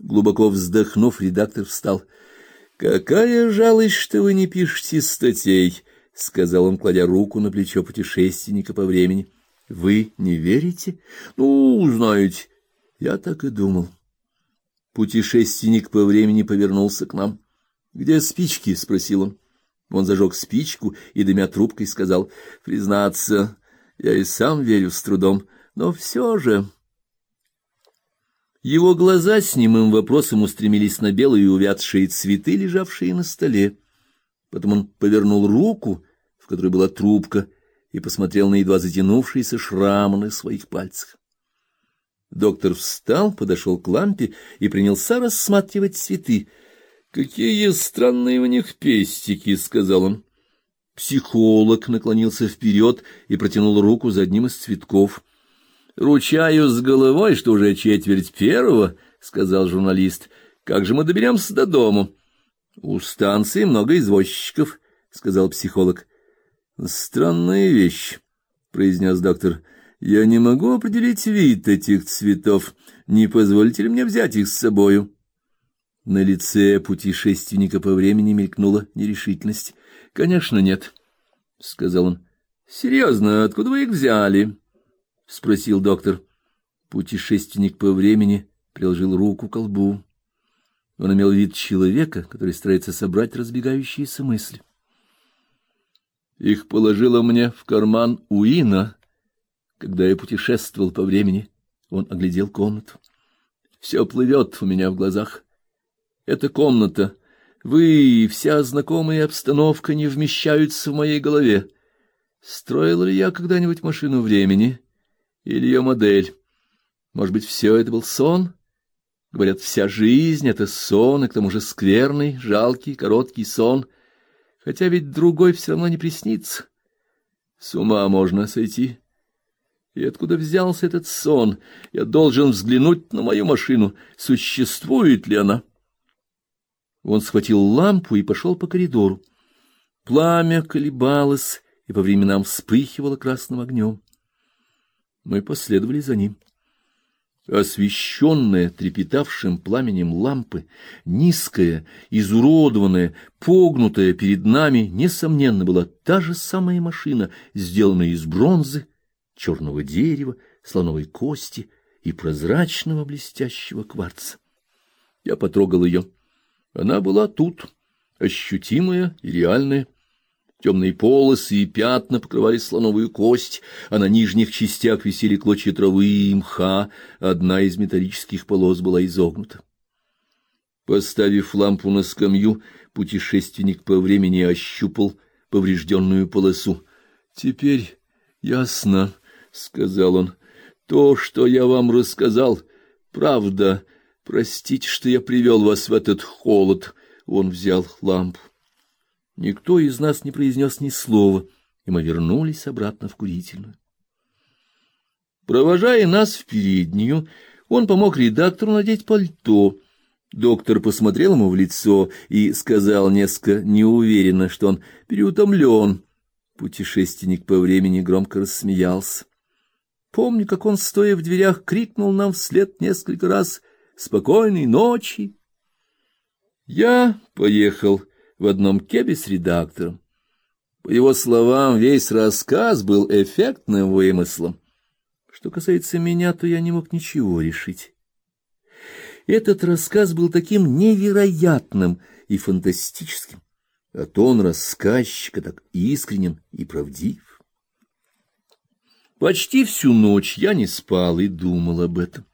Глубоко вздохнув, редактор встал. Какая жалость, что вы не пишете статей, сказал он, кладя руку на плечо путешественника по времени. Вы не верите? Ну, знаете, я так и думал. Путешественник по времени повернулся к нам. Где спички? спросил он. Он зажег спичку и дымя трубкой сказал: "Признаться, я и сам верю с трудом, но все же его глаза с немым вопросом устремились на белые увядшие цветы, лежавшие на столе. Потом он повернул руку, в которой была трубка, и посмотрел на едва затянувшиеся шрамы на своих пальцах. Доктор встал, подошел к лампе и принялся рассматривать цветы. Какие странные у них пестики, сказал он. Психолог наклонился вперед и протянул руку за одним из цветков. Ручаюсь с головой, что уже четверть первого, сказал журналист. Как же мы доберемся до дому? У станции много извозчиков, сказал психолог. Странная вещь, произнес доктор. Я не могу определить вид этих цветов. Не позволите ли мне взять их с собою? На лице путешественника по времени мелькнула нерешительность. Конечно, нет, сказал он. Серьезно, откуда вы их взяли? — спросил доктор. Путешественник по времени приложил руку к колбу. Он имел вид человека, который старается собрать разбегающиеся мысли. Их положила мне в карман Уина, когда я путешествовал по времени. Он оглядел комнату. Все плывет у меня в глазах. Эта комната, вы и вся знакомая обстановка не вмещаются в моей голове. Строил ли я когда-нибудь машину времени? — или ее модель. Может быть, все это был сон? Говорят, вся жизнь — это сон, и к тому же скверный, жалкий, короткий сон, хотя ведь другой все равно не приснится. С ума можно сойти. И откуда взялся этот сон? Я должен взглянуть на мою машину. Существует ли она? Он схватил лампу и пошел по коридору. Пламя колебалось и по временам вспыхивало красным огнем. Мы последовали за ним. Освещенная трепетавшим пламенем лампы, низкая, изуродованная, погнутая перед нами, несомненно, была та же самая машина, сделанная из бронзы, черного дерева, слоновой кости и прозрачного блестящего кварца. Я потрогал ее. Она была тут, ощутимая и реальная. Темные полосы и пятна покрывали слоновую кость, а на нижних частях висели клочья травы и мха, одна из металлических полос была изогнута. Поставив лампу на скамью, путешественник по времени ощупал поврежденную полосу. Теперь ясно, сказал он. То, что я вам рассказал, правда. Простите, что я привел вас в этот холод. Он взял лампу. Никто из нас не произнес ни слова, и мы вернулись обратно в курительную. Провожая нас в переднюю, он помог редактору надеть пальто. Доктор посмотрел ему в лицо и сказал несколько неуверенно, что он переутомлен. Путешественник по времени громко рассмеялся. Помню, как он, стоя в дверях, крикнул нам вслед несколько раз «Спокойной ночи!». Я поехал в одном кебе с редактором. По его словам, весь рассказ был эффектным вымыслом. Что касается меня, то я не мог ничего решить. Этот рассказ был таким невероятным и фантастическим, а тон рассказчика так искренен и правдив. Почти всю ночь я не спал и думал об этом.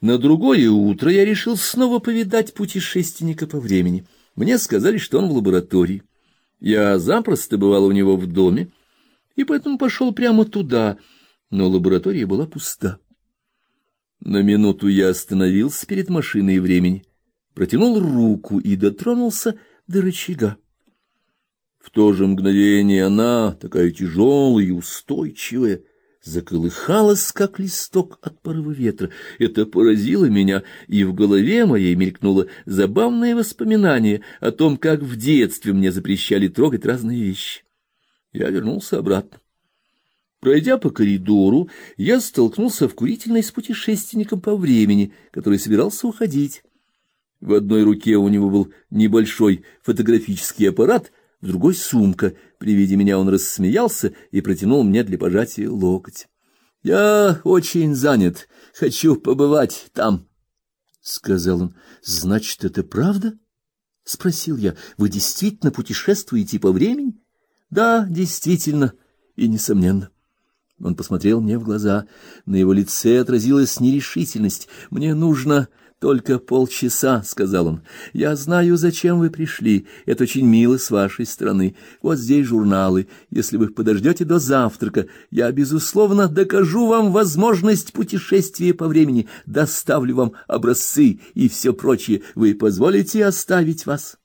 На другое утро я решил снова повидать путешественника по времени — мне сказали, что он в лаборатории. Я запросто бывал у него в доме, и поэтому пошел прямо туда, но лаборатория была пуста. На минуту я остановился перед машиной времени, протянул руку и дотронулся до рычага. В то же мгновение она, такая тяжелая и устойчивая, заколыхалась, как листок от порыва ветра. Это поразило меня, и в голове моей мелькнуло забавное воспоминание о том, как в детстве мне запрещали трогать разные вещи. Я вернулся обратно. Пройдя по коридору, я столкнулся в курительной с путешественником по времени, который собирался уходить. В одной руке у него был небольшой фотографический аппарат, в другой — сумка. При виде меня он рассмеялся и протянул мне для пожатия локоть. — Я очень занят, хочу побывать там, — сказал он. — Значит, это правда? — спросил я. — Вы действительно путешествуете по времени? — Да, действительно и несомненно. Он посмотрел мне в глаза. На его лице отразилась нерешительность. «Мне нужно только полчаса», — сказал он. «Я знаю, зачем вы пришли. Это очень мило с вашей стороны. Вот здесь журналы. Если вы подождете до завтрака, я, безусловно, докажу вам возможность путешествия по времени, доставлю вам образцы и все прочее. Вы позволите оставить вас?»